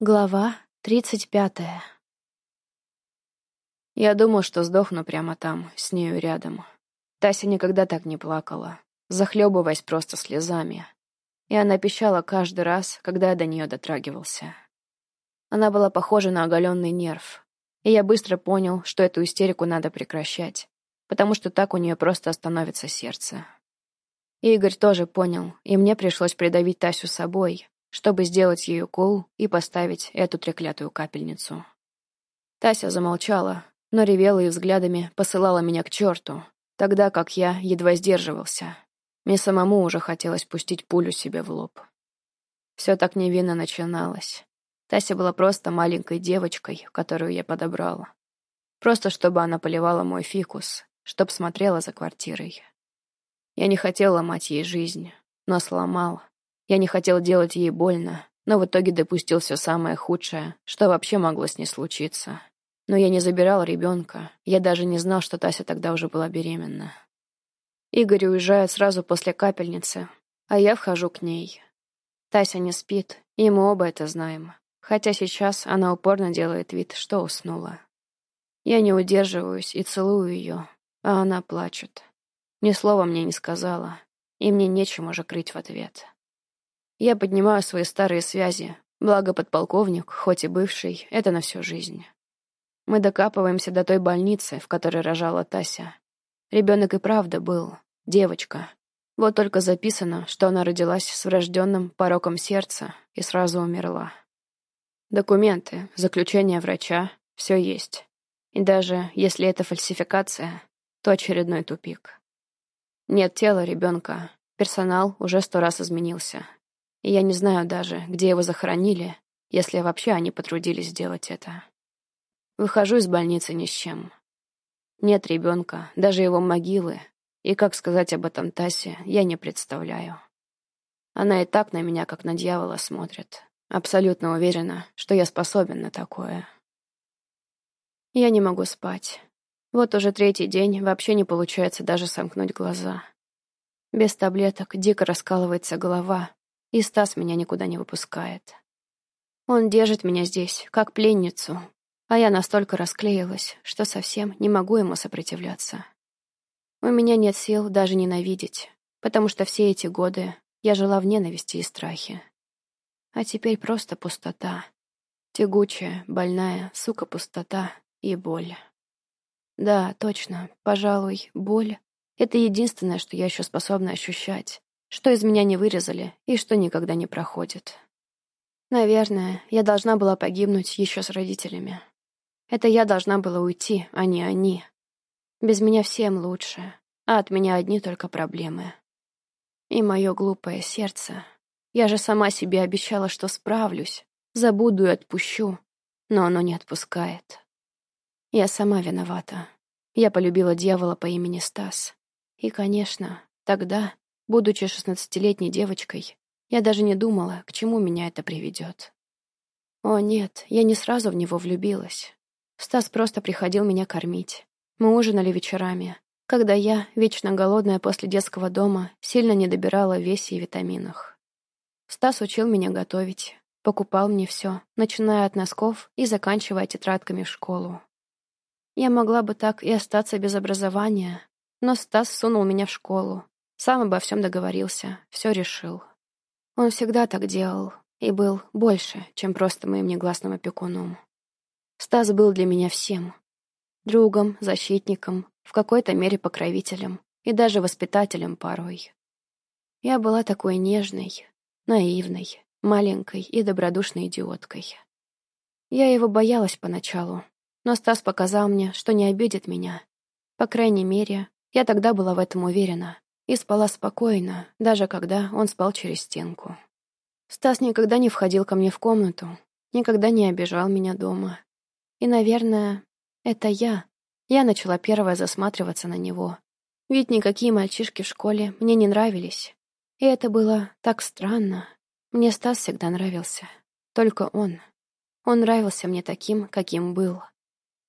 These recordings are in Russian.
Глава тридцать пятая. Я думал, что сдохну прямо там, с нею рядом. Тася никогда так не плакала, захлебываясь просто слезами. И она пищала каждый раз, когда я до нее дотрагивался. Она была похожа на оголенный нерв. И я быстро понял, что эту истерику надо прекращать, потому что так у нее просто остановится сердце. И Игорь тоже понял, и мне пришлось придавить Тасю собой, чтобы сделать ее укол и поставить эту треклятую капельницу. Тася замолчала, но ревела и взглядами посылала меня к черту, тогда как я едва сдерживался. Мне самому уже хотелось пустить пулю себе в лоб. Все так невинно начиналось. Тася была просто маленькой девочкой, которую я подобрала. Просто чтобы она поливала мой фикус, чтоб смотрела за квартирой. Я не хотел ломать ей жизнь, но сломал, я не хотел делать ей больно, но в итоге допустил все самое худшее, что вообще могло с ней случиться. Но я не забирал ребенка, я даже не знал, что Тася тогда уже была беременна. Игорь уезжает сразу после капельницы, а я вхожу к ней. Тася не спит, и мы оба это знаем, хотя сейчас она упорно делает вид, что уснула. Я не удерживаюсь и целую ее, а она плачет. Ни слова мне не сказала, и мне нечем уже крыть в ответ. Я поднимаю свои старые связи, благо подполковник, хоть и бывший, это на всю жизнь. Мы докапываемся до той больницы, в которой рожала Тася. Ребенок и правда был, девочка. Вот только записано, что она родилась с врожденным пороком сердца и сразу умерла. Документы, заключение врача, все есть. И даже если это фальсификация, то очередной тупик. Нет тела ребенка, персонал уже сто раз изменился. И я не знаю даже, где его захоронили, если вообще они потрудились сделать это. Выхожу из больницы ни с чем. Нет ребенка, даже его могилы, и как сказать об этом Тасе, я не представляю. Она и так на меня, как на дьявола, смотрит. Абсолютно уверена, что я способен на такое. Я не могу спать. Вот уже третий день вообще не получается даже сомкнуть глаза. Без таблеток дико раскалывается голова, и Стас меня никуда не выпускает. Он держит меня здесь, как пленницу, а я настолько расклеилась, что совсем не могу ему сопротивляться. У меня нет сил даже ненавидеть, потому что все эти годы я жила в ненависти и страхе. А теперь просто пустота. Тягучая, больная, сука, пустота и боль. Да, точно, пожалуй, боль — это единственное, что я еще способна ощущать, что из меня не вырезали и что никогда не проходит. Наверное, я должна была погибнуть еще с родителями. Это я должна была уйти, а не они. Без меня всем лучше, а от меня одни только проблемы. И мое глупое сердце. Я же сама себе обещала, что справлюсь, забуду и отпущу, но оно не отпускает. Я сама виновата. Я полюбила дьявола по имени Стас. И, конечно, тогда Будучи шестнадцатилетней девочкой, я даже не думала, к чему меня это приведет. О нет, я не сразу в него влюбилась. Стас просто приходил меня кормить. Мы ужинали вечерами, когда я, вечно голодная после детского дома, сильно не добирала в весе и витаминах. Стас учил меня готовить, покупал мне все, начиная от носков и заканчивая тетрадками в школу. Я могла бы так и остаться без образования, но Стас сунул меня в школу, сам обо всем договорился, все решил. Он всегда так делал и был больше, чем просто моим негласным опекуном. Стас был для меня всем. Другом, защитником, в какой-то мере покровителем и даже воспитателем порой. Я была такой нежной, наивной, маленькой и добродушной идиоткой. Я его боялась поначалу, но Стас показал мне, что не обидит меня. По крайней мере, я тогда была в этом уверена и спала спокойно, даже когда он спал через стенку. Стас никогда не входил ко мне в комнату, никогда не обижал меня дома. И, наверное, это я. Я начала первая засматриваться на него. Ведь никакие мальчишки в школе мне не нравились. И это было так странно. Мне Стас всегда нравился. Только он. Он нравился мне таким, каким был.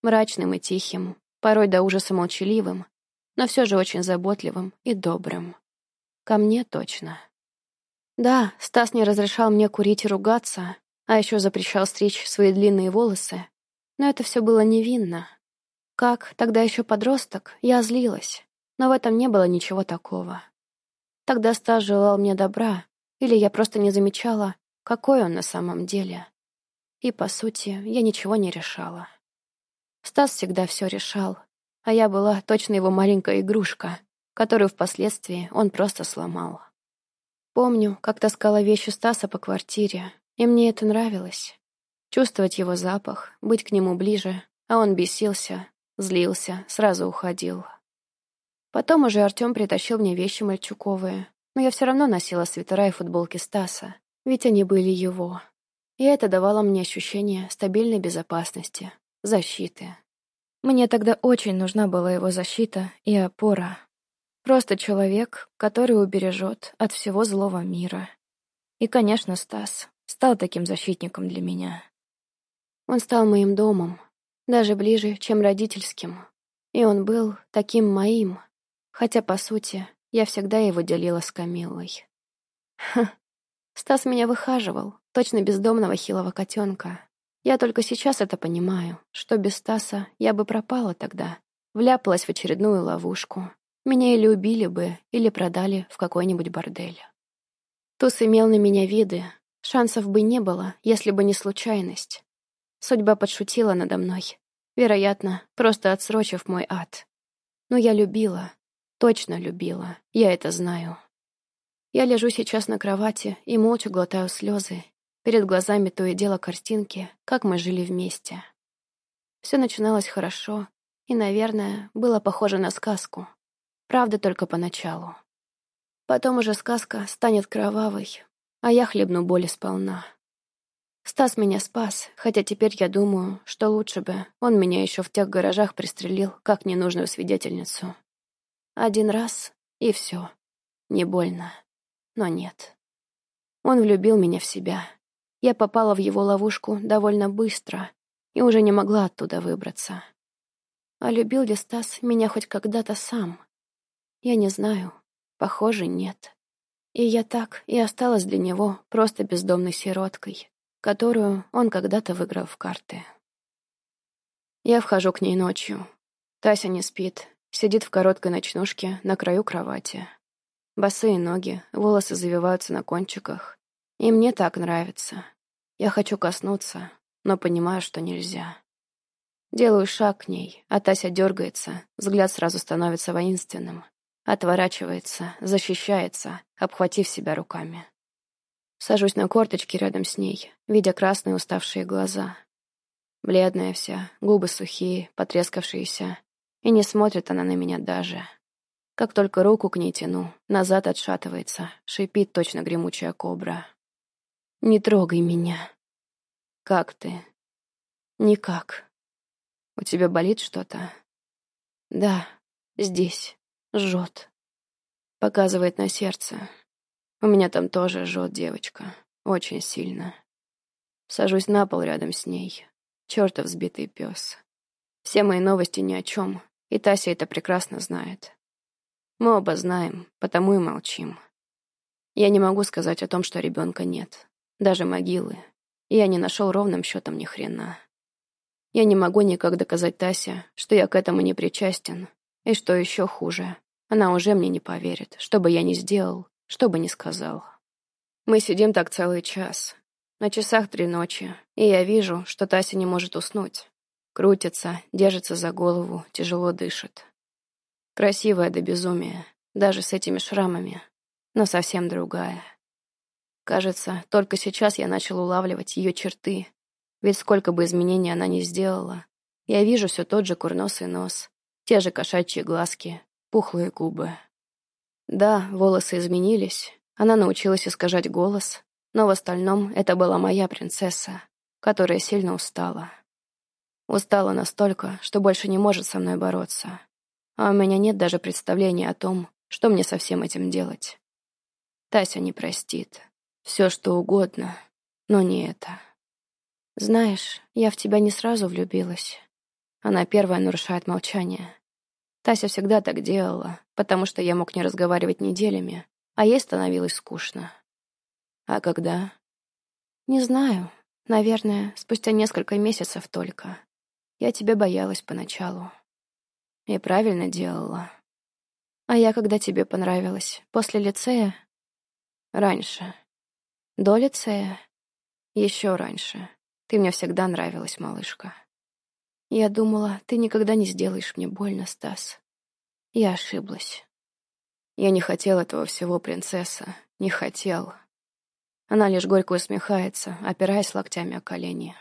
Мрачным и тихим, порой до ужаса молчаливым, но все же очень заботливым и добрым. Ко мне точно. Да, Стас не разрешал мне курить и ругаться, А еще запрещал стричь свои длинные волосы. Но это все было невинно. Как, тогда еще подросток, я злилась. Но в этом не было ничего такого. Тогда Стас желал мне добра, или я просто не замечала, какой он на самом деле. И, по сути, я ничего не решала. Стас всегда все решал, а я была точно его маленькая игрушка, которую впоследствии он просто сломал. Помню, как таскала вещи Стаса по квартире, и мне это нравилось. Чувствовать его запах, быть к нему ближе, а он бесился, злился, сразу уходил. Потом уже Артем притащил мне вещи мальчуковые, но я все равно носила свитера и футболки Стаса, ведь они были его. И это давало мне ощущение стабильной безопасности, защиты. Мне тогда очень нужна была его защита и опора. Просто человек, который убережет от всего злого мира. И, конечно, Стас стал таким защитником для меня. Он стал моим домом, даже ближе, чем родительским. И он был таким моим, хотя, по сути, я всегда его делила с Камиллой. Ха, Стас меня выхаживал, точно бездомного хилого котенка. Я только сейчас это понимаю, что без Стаса я бы пропала тогда, вляпалась в очередную ловушку. Меня или убили бы, или продали в какой-нибудь бордель. Туз имел на меня виды, шансов бы не было, если бы не случайность. Судьба подшутила надо мной, вероятно, просто отсрочив мой ад. Но я любила, точно любила, я это знаю. Я лежу сейчас на кровати и молча глотаю слезы. Перед глазами то и дело картинки, как мы жили вместе. Все начиналось хорошо и, наверное, было похоже на сказку. Правда, только поначалу. Потом уже сказка станет кровавой, а я хлебну боли сполна. Стас меня спас, хотя теперь я думаю, что лучше бы он меня еще в тех гаражах пристрелил, как ненужную свидетельницу. Один раз — и все. Не больно. Но нет. Он влюбил меня в себя. Я попала в его ловушку довольно быстро и уже не могла оттуда выбраться. А любил ли Стас меня хоть когда-то сам? Я не знаю. Похоже, нет. И я так и осталась для него просто бездомной сироткой, которую он когда-то выиграл в карты. Я вхожу к ней ночью. Тася не спит, сидит в короткой ночнушке на краю кровати. Босые ноги, волосы завиваются на кончиках. И мне так нравится. Я хочу коснуться, но понимаю, что нельзя. Делаю шаг к ней, а Тася дергается, взгляд сразу становится воинственным. Отворачивается, защищается, обхватив себя руками. Сажусь на корточки рядом с ней, видя красные уставшие глаза. Бледная вся, губы сухие, потрескавшиеся. И не смотрит она на меня даже. Как только руку к ней тяну, назад отшатывается, шипит точно гремучая кобра. «Не трогай меня». «Как ты?» «Никак». «У тебя болит что-то?» «Да, здесь. Жжет». Показывает на сердце. У меня там тоже жжет девочка. Очень сильно. Сажусь на пол рядом с ней. Чертов сбитый пес. Все мои новости ни о чем, и Тася это прекрасно знает. Мы оба знаем, потому и молчим. Я не могу сказать о том, что ребенка нет. Даже могилы. Я не нашел ровным счетом ни хрена. Я не могу никак доказать Тасе, что я к этому не причастен. И что еще хуже, она уже мне не поверит, что бы я ни сделал, что бы ни сказал. Мы сидим так целый час. На часах три ночи, и я вижу, что Тася не может уснуть. Крутится, держится за голову, тяжело дышит. Красивая до безумия, даже с этими шрамами, но совсем другая. Кажется, только сейчас я начал улавливать ее черты, ведь сколько бы изменений она ни сделала, я вижу все тот же курносый нос, те же кошачьи глазки, пухлые губы. Да, волосы изменились, она научилась искажать голос, но в остальном это была моя принцесса, которая сильно устала. Устала настолько, что больше не может со мной бороться. А у меня нет даже представления о том, что мне со всем этим делать. Тася не простит. Все, что угодно, но не это. Знаешь, я в тебя не сразу влюбилась. Она первая нарушает молчание. Тася всегда так делала, потому что я мог не разговаривать неделями, а ей становилось скучно. А когда? Не знаю. Наверное, спустя несколько месяцев только. Я тебя боялась поначалу. И правильно делала. А я когда тебе понравилась? После лицея? Раньше. До лицея? Еще раньше. Ты мне всегда нравилась, малышка. Я думала, ты никогда не сделаешь мне больно, Стас. Я ошиблась. Я не хотел этого всего, принцесса. Не хотел. Она лишь горько усмехается, опираясь локтями о колени.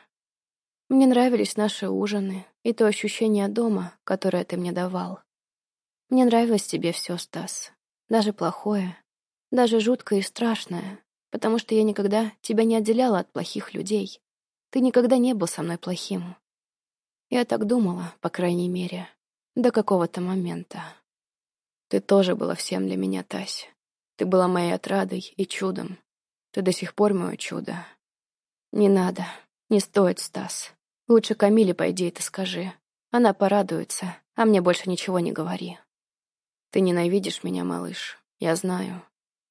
Мне нравились наши ужины и то ощущение дома, которое ты мне давал. Мне нравилось тебе все, Стас. Даже плохое, даже жуткое и страшное, потому что я никогда тебя не отделяла от плохих людей. Ты никогда не был со мной плохим. Я так думала, по крайней мере, до какого-то момента. Ты тоже была всем для меня, Тась. Ты была моей отрадой и чудом. Ты до сих пор мое чудо. Не надо, не стоит, Стас. Лучше Камиле пойди это скажи. Она порадуется, а мне больше ничего не говори. Ты ненавидишь меня, малыш, я знаю.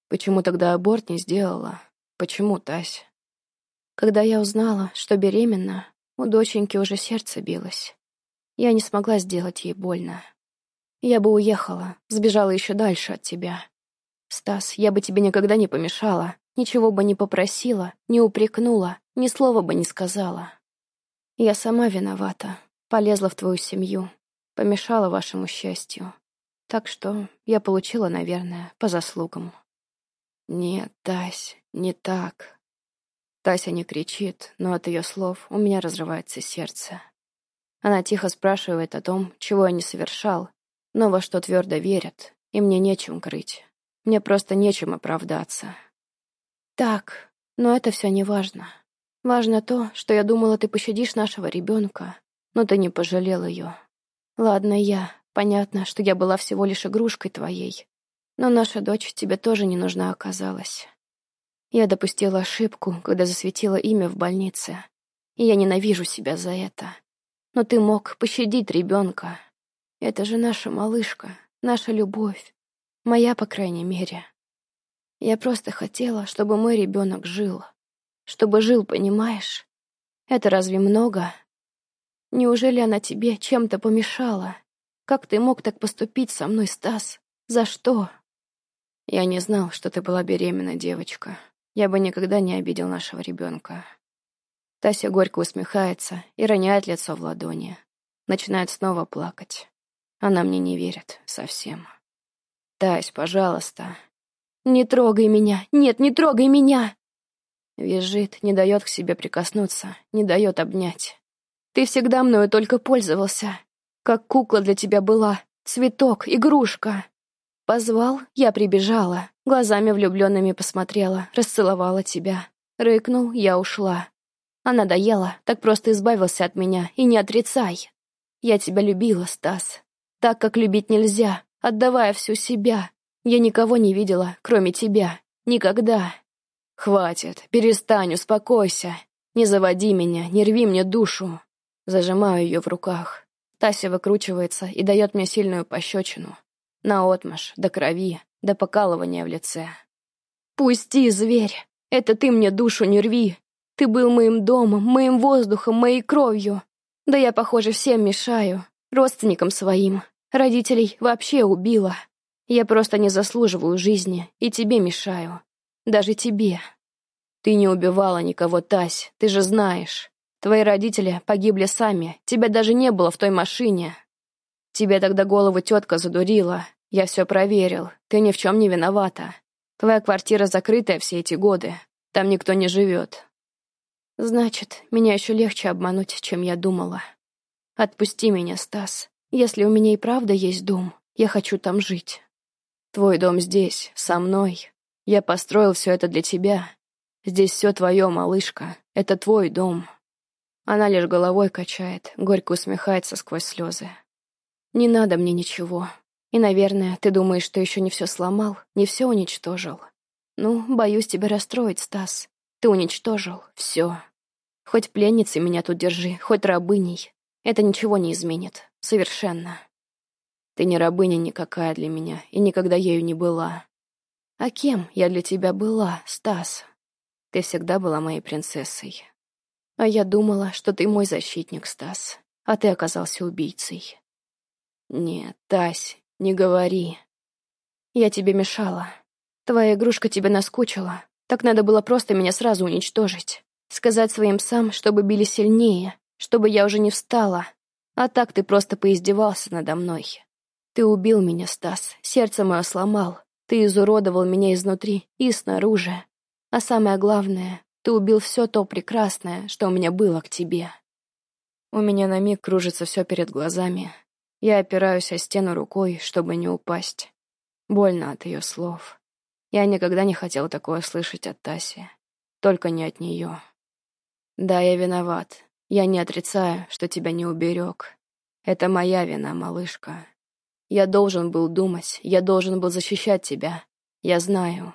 Почему тогда аборт не сделала? Почему, Тась? Когда я узнала, что беременна, у доченьки уже сердце билось. Я не смогла сделать ей больно. Я бы уехала, сбежала еще дальше от тебя. Стас, я бы тебе никогда не помешала, Ничего бы не попросила, не упрекнула, ни слова бы не сказала. Я сама виновата, полезла в твою семью, помешала вашему счастью. Так что я получила, наверное, по заслугам. Нет, Тась, не так. Тася не кричит, но от ее слов у меня разрывается сердце. Она тихо спрашивает о том, чего я не совершал, но во что твердо верят, и мне нечем крыть. Мне просто нечем оправдаться. Так, но это все не важно. Важно то, что я думала, ты пощадишь нашего ребенка, но ты не пожалел ее. Ладно, я. Понятно, что я была всего лишь игрушкой твоей. Но наша дочь тебе тоже не нужна оказалась. Я допустила ошибку, когда засветила имя в больнице. И я ненавижу себя за это. Но ты мог пощадить ребенка. Это же наша малышка, наша любовь. Моя, по крайней мере. Я просто хотела, чтобы мой ребенок жил. Чтобы жил, понимаешь? Это разве много? Неужели она тебе чем-то помешала? Как ты мог так поступить со мной, Стас? За что? Я не знал, что ты была беременна, девочка. Я бы никогда не обидел нашего ребенка. Тася горько усмехается и роняет лицо в ладони. Начинает снова плакать. Она мне не верит совсем. «Тась, пожалуйста, «Не трогай меня! Нет, не трогай меня!» Визжит, не дает к себе прикоснуться, не дает обнять. «Ты всегда мною только пользовался. Как кукла для тебя была, цветок, игрушка. Позвал, я прибежала, глазами влюбленными посмотрела, расцеловала тебя. Рыкнул, я ушла. А надоело, так просто избавился от меня, и не отрицай. Я тебя любила, Стас, так, как любить нельзя, отдавая всю себя, я никого не видела, кроме тебя. Никогда. Хватит, перестань, успокойся. Не заводи меня, не рви мне душу. Зажимаю ее в руках. Тася выкручивается и дает мне сильную пощечину. Наотмашь, до крови, до покалывания в лице. «Пусти, зверь! Это ты мне душу не рви! Ты был моим домом, моим воздухом, моей кровью! Да я, похоже, всем мешаю, родственникам своим. Родителей вообще убила. Я просто не заслуживаю жизни и тебе мешаю. Даже тебе. Ты не убивала никого, Тась, ты же знаешь. Твои родители погибли сами, тебя даже не было в той машине. Тебе тогда голову тетка задурила. Я все проверил, ты ни в чем не виновата. Твоя квартира закрытая все эти годы. Там никто не живет. Значит, меня еще легче обмануть, чем я думала. Отпусти меня, Стас. Если у меня и правда есть дом, я хочу там жить. Твой дом здесь, со мной. Я построил все это для тебя. Здесь все твое, малышка. Это твой дом. Она лишь головой качает, горько усмехается сквозь слезы. Не надо мне ничего. И, наверное, ты думаешь, что еще не все сломал, не все уничтожил. Ну, боюсь тебя расстроить, Стас. Ты уничтожил все. Хоть пленницей меня тут держи, хоть рабыней. Это ничего не изменит. Совершенно. Ты не рабыня никакая для меня и никогда ею не была. А кем я для тебя была, Стас? Ты всегда была моей принцессой. А я думала, что ты мой защитник, Стас, а ты оказался убийцей. Нет, Тась, не говори. Я тебе мешала. Твоя игрушка тебе наскучила. Так надо было просто меня сразу уничтожить. Сказать своим псам, чтобы били сильнее, чтобы я уже не встала. А так ты просто поиздевался надо мной. Ты убил меня, Стас, сердце мое сломал. Ты изуродовал меня изнутри и снаружи. А самое главное, ты убил все то прекрасное, что у меня было к тебе. У меня на миг кружится все перед глазами. Я опираюсь о стену рукой, чтобы не упасть. Больно от ее слов. Я никогда не хотел такое слышать от Таси. Только не от нее. Да, я виноват. Я не отрицаю, что тебя не уберег. Это моя вина, малышка. Я должен был думать, я должен был защищать тебя. Я знаю.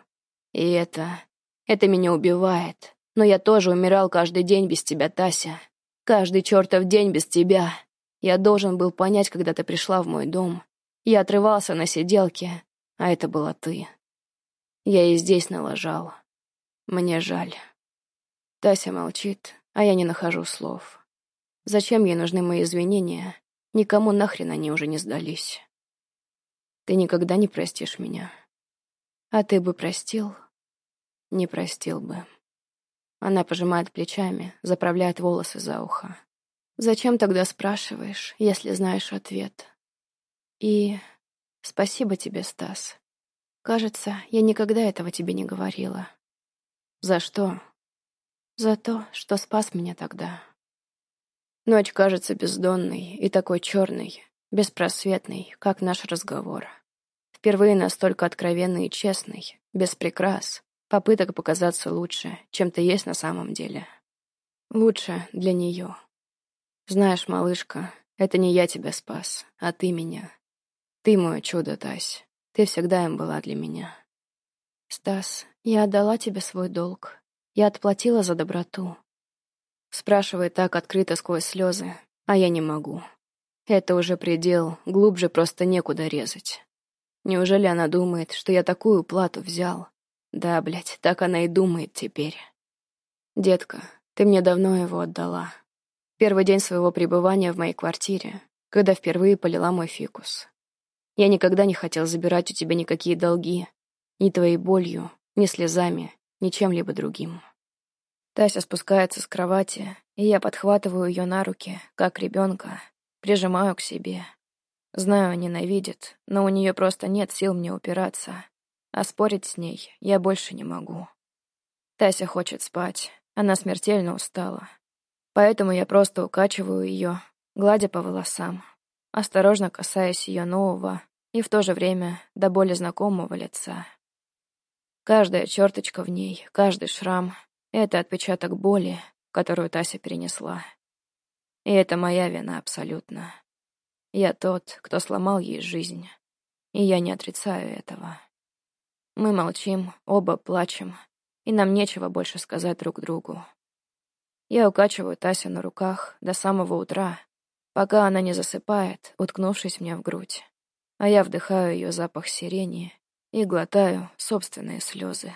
И это... Это меня убивает. Но я тоже умирал каждый день без тебя, Тася. Каждый чертов день без тебя. Я должен был понять, когда ты пришла в мой дом. Я отрывался на сиделке, а это была ты. Я и здесь налажал. Мне жаль. Тася молчит, а я не нахожу слов. Зачем ей нужны мои извинения? Никому нахрен они уже не сдались. Ты никогда не простишь меня. А ты бы простил? Не простил бы. Она пожимает плечами, заправляет волосы за ухо. Зачем тогда спрашиваешь, если знаешь ответ? И спасибо тебе, Стас. Кажется, я никогда этого тебе не говорила. За что? За то, что спас меня тогда. Ночь кажется бездонной и такой черной, беспросветный, как наш разговор. Впервые настолько откровенный и честный, без прикрас, попыток показаться лучше, чем ты есть на самом деле. Лучше для нее. Знаешь, малышка, это не я тебя спас, а ты меня. Ты мое чудо, Тась. Ты всегда им была для меня. Стас, я отдала тебе свой долг. Я отплатила за доброту. Спрашивает так открыто сквозь слезы, а я не могу. Это уже предел, глубже просто некуда резать. Неужели она думает, что я такую плату взял? Да, блядь, так она и думает теперь. Детка, ты мне давно его отдала. Первый день своего пребывания в моей квартире, когда впервые полила мой фикус. Я никогда не хотел забирать у тебя никакие долги, ни твоей болью, ни слезами, ни чем-либо другим. Тася спускается с кровати, и я подхватываю ее на руки, как ребенка, Прижимаю к себе. Знаю, ненавидит, но у нее просто нет сил мне упираться. А спорить с ней я больше не могу. Тася хочет спать. Она смертельно устала. Поэтому я просто укачиваю ее, гладя по волосам, осторожно касаясь ее нового и в то же время до боли знакомого лица. Каждая черточка в ней, каждый шрам — это отпечаток боли, которую Тася перенесла. И это моя вина абсолютно. Я тот, кто сломал ей жизнь. И я не отрицаю этого. Мы молчим, оба плачем, и нам нечего больше сказать друг другу. Я укачиваю Тасю на руках до самого утра, пока она не засыпает, уткнувшись мне в грудь. А я вдыхаю ее запах сирени и глотаю собственные слезы.